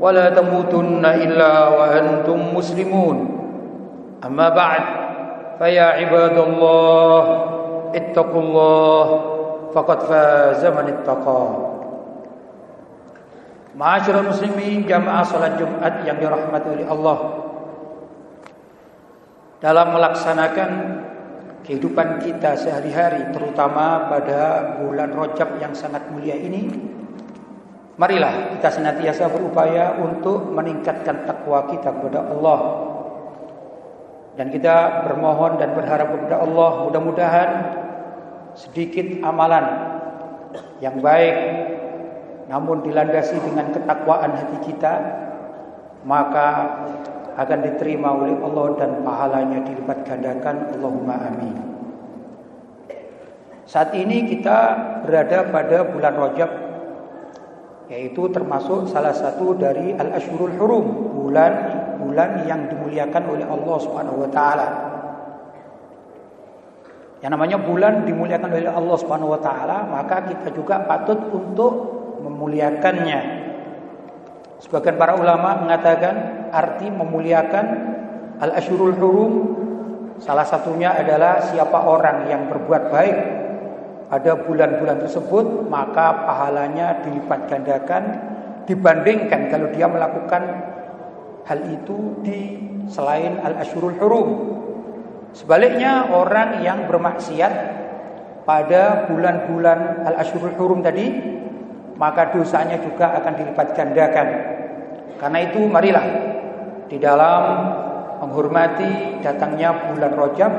ولا تموتن إلا وأنتم مسلمون أما بعد فيا عباد الله اتقوا الله فقد فاز من اتقى Ma'asyiral muslimin jamaah salat Jumat yang dirahmati oleh Allah Dalam melaksanakan kehidupan kita sehari-hari terutama pada bulan Rajab yang sangat mulia ini Marilah kita senantiasa berupaya untuk meningkatkan takwa kita kepada Allah. Dan kita bermohon dan berharap kepada Allah mudah-mudahan sedikit amalan yang baik namun dilandasi dengan ketakwaan hati kita maka akan diterima oleh Allah dan pahalanya dilipat gandakan Allahumma amin. Saat ini kita berada pada bulan Rajab yaitu termasuk salah satu dari al-ashurul hurum, bulan-bulan yang dimuliakan oleh Allah Subhanahu wa taala. Yang namanya bulan dimuliakan oleh Allah Subhanahu wa taala, maka kita juga patut untuk memuliakannya. Sebagian para ulama mengatakan arti memuliakan al-ashurul hurum salah satunya adalah siapa orang yang berbuat baik pada bulan-bulan tersebut maka pahalanya dilipat gandakan dibandingkan kalau dia melakukan hal itu di selain al-ashurul hurum. Sebaliknya orang yang bermaksiat pada bulan-bulan al-ashurul hurum tadi maka dosanya juga akan dilipat gandakan. Karena itu marilah di dalam menghormati datangnya bulan Rajab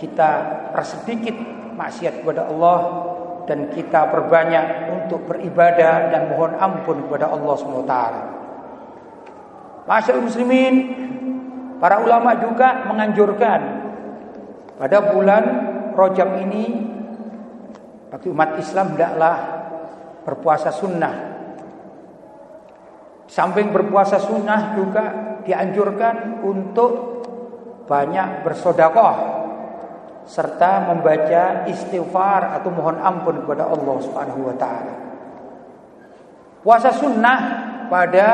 kita persedikit maksiat kepada Allah dan kita perbanyak untuk beribadah dan mohon ampun kepada Allah SWT. Masyarakat muslimin, para ulama juga menganjurkan pada bulan Rajab ini bagi umat Islam hendaklah berpuasa sunnah. Samping berpuasa sunnah juga dianjurkan untuk banyak bersodakoh serta membaca istighfar atau mohon ampun kepada Allah Subhanahu wa taala. Puasa sunnah pada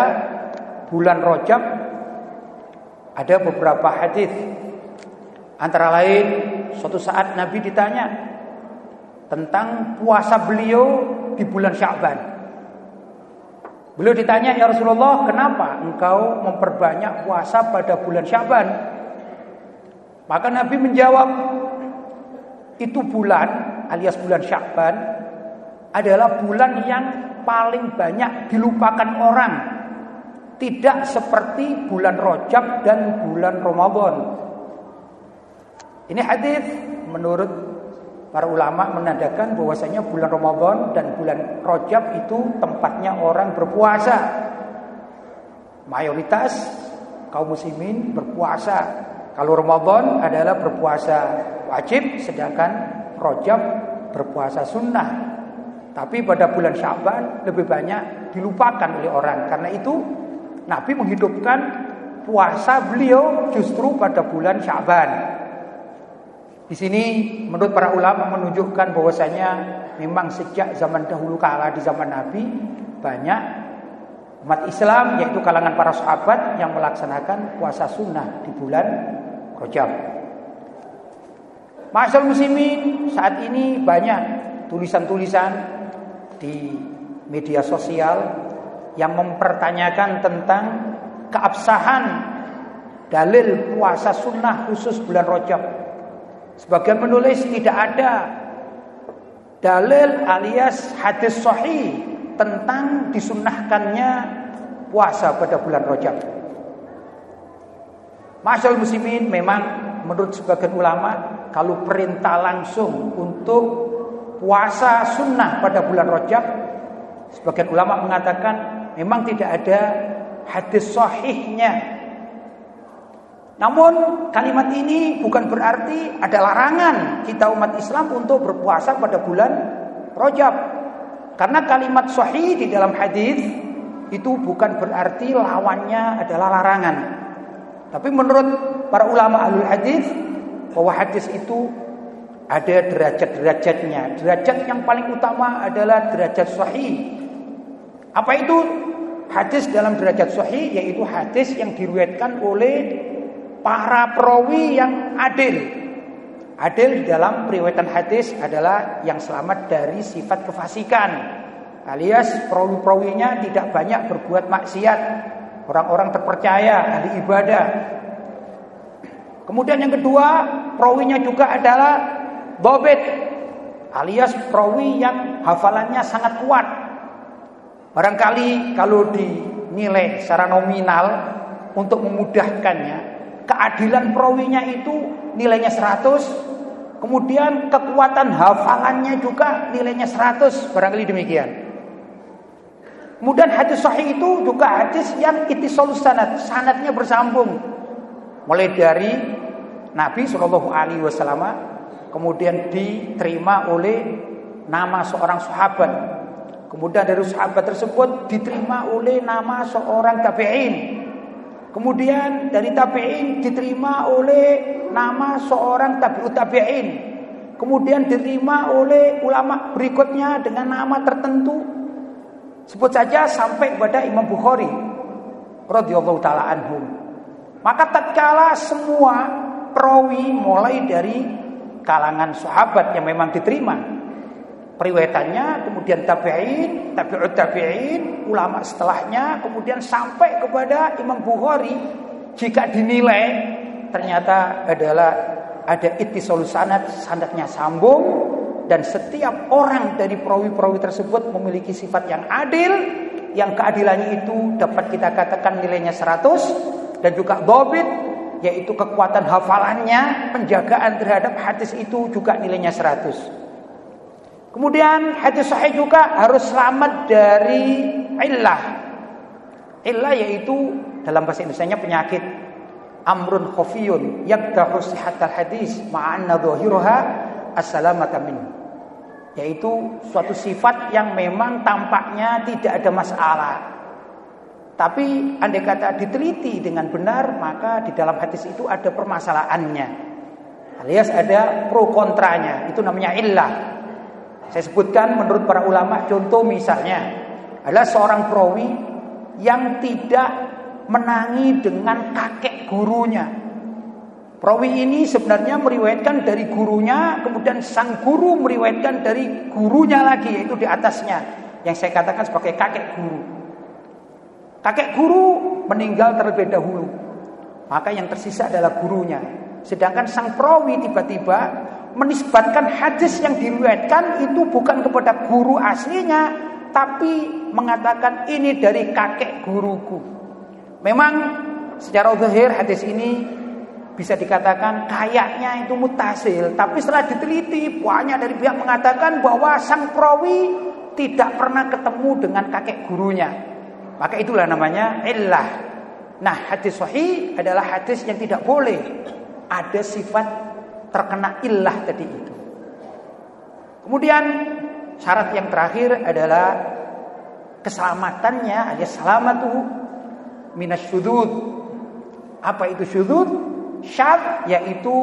bulan Rajab ada beberapa hadis. Antara lain suatu saat Nabi ditanya tentang puasa beliau di bulan Sya'ban. Beliau ditanya, "Ya Rasulullah, kenapa engkau memperbanyak puasa pada bulan Sya'ban?" Maka Nabi menjawab, itu bulan alias bulan Syakban adalah bulan yang paling banyak dilupakan orang. Tidak seperti bulan Rojab dan bulan Ramadan. Ini hadis menurut para ulama menandakan bahwasanya bulan Ramadan dan bulan Rojab itu tempatnya orang berpuasa. Mayoritas kaum muslimin berpuasa. Kalau Ramadan adalah berpuasa wajib sedangkan Rojab berpuasa sunnah. Tapi pada bulan Syaban lebih banyak dilupakan oleh orang. Karena itu Nabi menghidupkan puasa beliau justru pada bulan Syaban. Di sini menurut para ulama menunjukkan bahwasanya memang sejak zaman dahulu kala di zaman Nabi banyak umat Islam yaitu kalangan para sahabat yang melaksanakan puasa sunnah di bulan Rajab. Masyaallah muslimin saat ini banyak tulisan-tulisan di media sosial yang mempertanyakan tentang keabsahan dalil puasa sunnah khusus bulan Rajab. Sebagian penulis tidak ada dalil alias hadis sahih tentang disunnahkannya puasa pada bulan Rajab. Masyaallah muslimin memang menurut sebagian ulama kalau perintah langsung untuk puasa sunnah pada bulan Rajab sebagian ulama mengatakan memang tidak ada hadis sahihnya namun kalimat ini bukan berarti ada larangan kita umat Islam untuk berpuasa pada bulan Rajab. Karena kalimat sahih di dalam hadis itu bukan berarti lawannya adalah larangan. Tapi menurut para ulama ahli hadis bahwa hadis itu ada derajat-derajatnya. Derajat yang paling utama adalah derajat sahih. Apa itu hadis dalam derajat sahih? Yaitu hadis yang diriwayatkan oleh para perawi yang adil. Adil di dalam periwayatan hadis adalah yang selamat dari sifat kefasikan. Alias perawi-perawinya tidak banyak berbuat maksiat. Orang-orang terpercaya, ahli ibadah. Kemudian yang kedua, perawinya juga adalah bobet. Alias perawi yang hafalannya sangat kuat. Barangkali kalau dinilai secara nominal untuk memudahkannya, keadilan perawinya itu nilainya 100 kemudian kekuatan hafalannya juga nilainya 100 barangkali demikian kemudian hadis sahih itu juga hadis yang itisolus sanad sanadnya bersambung mulai dari Nabi Shallallahu Alaihi Wasallam kemudian diterima oleh nama seorang sahabat kemudian dari sahabat tersebut diterima oleh nama seorang tabi'in Kemudian dari tabi'in diterima oleh nama seorang tabi'ut tabi'in. Kemudian diterima oleh ulama berikutnya dengan nama tertentu. Sebut saja sampai kepada Imam Bukhari radhiyallahu taala anhum. Maka tatkala semua perawi mulai dari kalangan sahabat yang memang diterima periwayatannya, kemudian tabi'in, tabi'ut tabi'in, ulama setelahnya, kemudian sampai kepada Imam Bukhari jika dinilai ternyata adalah ada ittisul sanad, sanadnya sambung dan setiap orang dari perawi-perawi tersebut memiliki sifat yang adil yang keadilannya itu dapat kita katakan nilainya 100 dan juga dobit yaitu kekuatan hafalannya penjagaan terhadap hadis itu juga nilainya 100 Kemudian hadis sahih juga harus selamat dari illah. Illah yaitu dalam bahasa Indonesia penyakit amrun khafiyun yaqdahu sihhatal hadis ma'anna dhahiruha assalamata min. Yaitu suatu sifat yang memang tampaknya tidak ada masalah. Tapi andai kata diteliti dengan benar maka di dalam hadis itu ada permasalahannya. Alias ada pro kontranya. Itu namanya illah. Saya sebutkan menurut para ulama contoh misalnya adalah seorang perawi yang tidak menangi dengan kakek gurunya. Perawi ini sebenarnya meriwayatkan dari gurunya, kemudian sang guru meriwayatkan dari gurunya lagi yaitu di atasnya yang saya katakan sebagai kakek guru. Kakek guru meninggal terlebih dahulu. Maka yang tersisa adalah gurunya. Sedangkan sang perawi tiba-tiba menisbatkan hadis yang diriwayatkan itu bukan kepada guru aslinya tapi mengatakan ini dari kakek guruku. Memang secara zahir hadis ini bisa dikatakan kayaknya itu mutasil, tapi setelah diteliti banyak dari pihak mengatakan bahwa sang perawi tidak pernah ketemu dengan kakek gurunya. Maka itulah namanya illah. Nah, hadis sahih adalah hadis yang tidak boleh ada sifat terkena illah tadi itu. Kemudian syarat yang terakhir adalah keselamatannya alias salamatu minasyudud. Apa itu syudud? Syad yaitu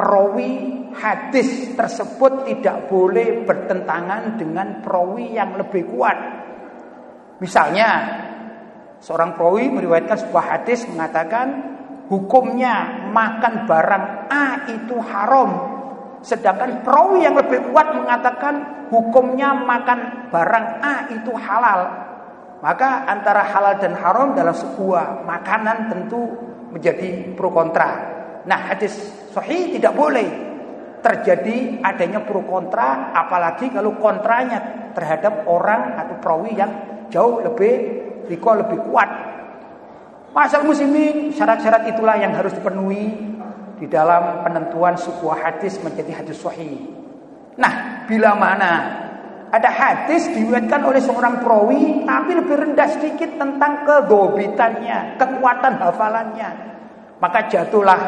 perawi hadis tersebut tidak boleh bertentangan dengan perawi yang lebih kuat. Misalnya, seorang perawi meriwayatkan sebuah hadis mengatakan hukumnya makan barang A itu haram. Sedangkan perawi yang lebih kuat mengatakan hukumnya makan barang A itu halal. Maka antara halal dan haram dalam sebuah makanan tentu menjadi pro kontra. Nah, hadis sahih tidak boleh terjadi adanya pro kontra apalagi kalau kontranya terhadap orang atau perawi yang jauh lebih riko lebih kuat. Masal muslimin syarat-syarat itulah yang harus dipenuhi di dalam penentuan sebuah hadis menjadi hadis sahih. Nah, bila mana ada hadis diwetkan oleh seorang perawi tapi lebih rendah sedikit tentang kedobitannya, kekuatan hafalannya. Maka jatuhlah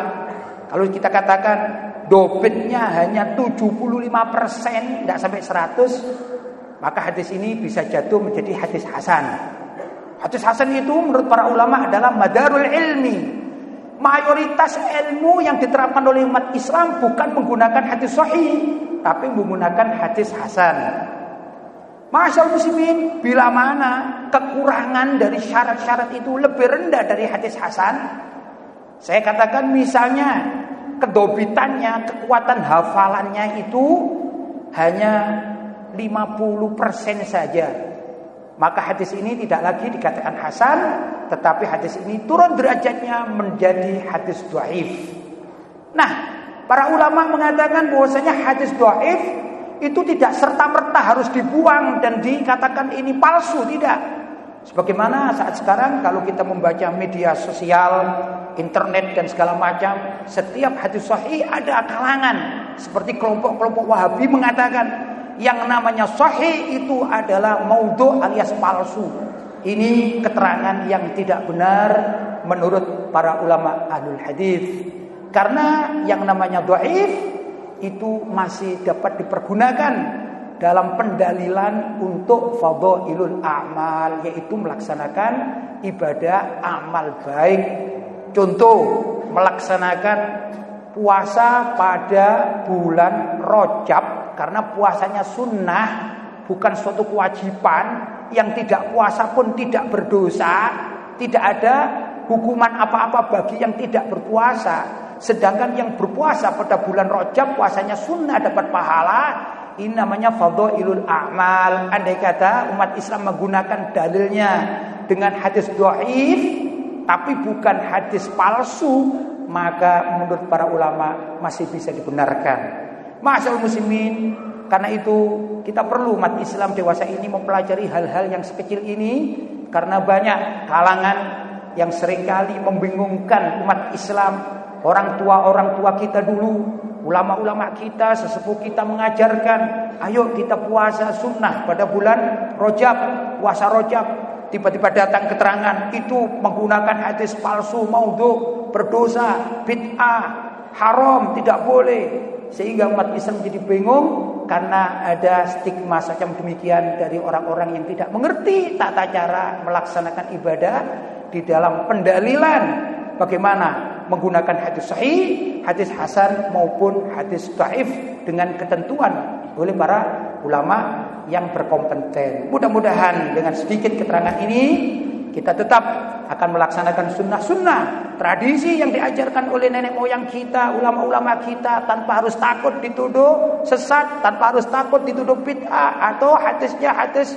kalau kita katakan dobitnya hanya 75% tidak sampai 100 maka hadis ini bisa jatuh menjadi hadis hasan. Hadis hasan itu menurut para ulama adalah madarul ilmi. Mayoritas ilmu yang diterapkan oleh umat Islam bukan menggunakan hadis sahih, tapi menggunakan hadis hasan. Masyaallah muslimin, bila mana kekurangan dari syarat-syarat itu lebih rendah dari hadis hasan, saya katakan misalnya kedobitannya, kekuatan hafalannya itu hanya 50% saja. Maka hadis ini tidak lagi dikatakan hasan, tetapi hadis ini turun derajatnya menjadi hadis dhaif. Nah, para ulama mengatakan bahwasanya hadis dhaif itu tidak serta-merta harus dibuang dan dikatakan ini palsu, tidak. Sebagaimana saat sekarang kalau kita membaca media sosial, internet dan segala macam, setiap hadis sahih ada kalangan seperti kelompok-kelompok Wahabi mengatakan yang namanya sahih itu adalah maudhu alias palsu. Ini keterangan yang tidak benar menurut para ulama ahlul hadis. Karena yang namanya dhaif itu masih dapat dipergunakan dalam pendalilan untuk fadhailul a'mal yaitu melaksanakan ibadah amal baik. Contoh, melaksanakan puasa pada bulan Rojab karena puasanya sunnah bukan suatu kewajiban yang tidak puasa pun tidak berdosa, tidak ada hukuman apa-apa bagi yang tidak berpuasa. Sedangkan yang berpuasa pada bulan Rajab puasanya sunnah dapat pahala. Ini namanya fadhailul a'mal. Andai kata umat Islam menggunakan dalilnya dengan hadis dhaif tapi bukan hadis palsu, maka menurut para ulama masih bisa dibenarkan. Masyaallah muslimin, karena itu kita perlu umat Islam dewasa ini mempelajari hal-hal yang sekecil ini karena banyak kalangan yang sering kali membingungkan umat Islam Orang tua-orang tua kita dulu, ulama-ulama kita, sesepuh kita mengajarkan, ayo kita puasa sunnah pada bulan Rojab, puasa Rojab. Tiba-tiba datang keterangan itu menggunakan hadis palsu, maudhu, berdosa, bid'ah, haram, tidak boleh. Sehingga umat Islam jadi bingung karena ada stigma macam demikian dari orang-orang yang tidak mengerti tata cara melaksanakan ibadah di dalam pendalilan bagaimana menggunakan hadis sahih, hadis hasan maupun hadis dhaif dengan ketentuan oleh para ulama yang berkompeten. Mudah-mudahan dengan sedikit keterangan ini kita tetap akan melaksanakan sunnah-sunnah tradisi yang diajarkan oleh nenek moyang kita, ulama-ulama kita tanpa harus takut dituduh sesat, tanpa harus takut dituduh bid'ah atau hadisnya hadis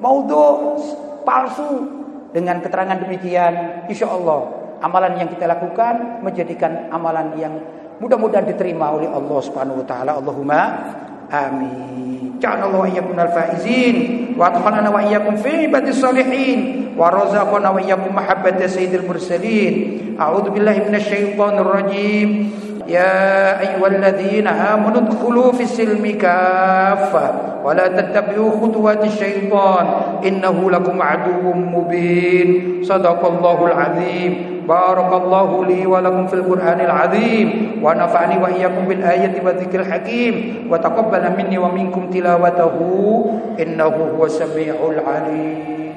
maudhu palsu. Dengan keterangan demikian, insya Allah amalan yang kita lakukan menjadikan amalan yang mudah-mudahan diterima oleh Allah Subhanahu wa taala. Allahumma amin. Ja'alallahu wa iyyakum al-faizin wa adkhalana wa iyyakum fi ibadis salihin wa razaqana wa iyyakum mahabbata sayyidil mursalin. A'udzu billahi minasyaitonir rajim. يا أيها الذين آمنوا ادخلوا في السلم كافة ولا تتبعوا خطوات الشيطان إنه لكم عدو مبين صدق الله العظيم بارك الله لي ولكم في القرآن العظيم ونفعني وإياكم بالآية والذكر الحكيم وتقبل مني ومنكم تلاوته إنه هو السميع العليم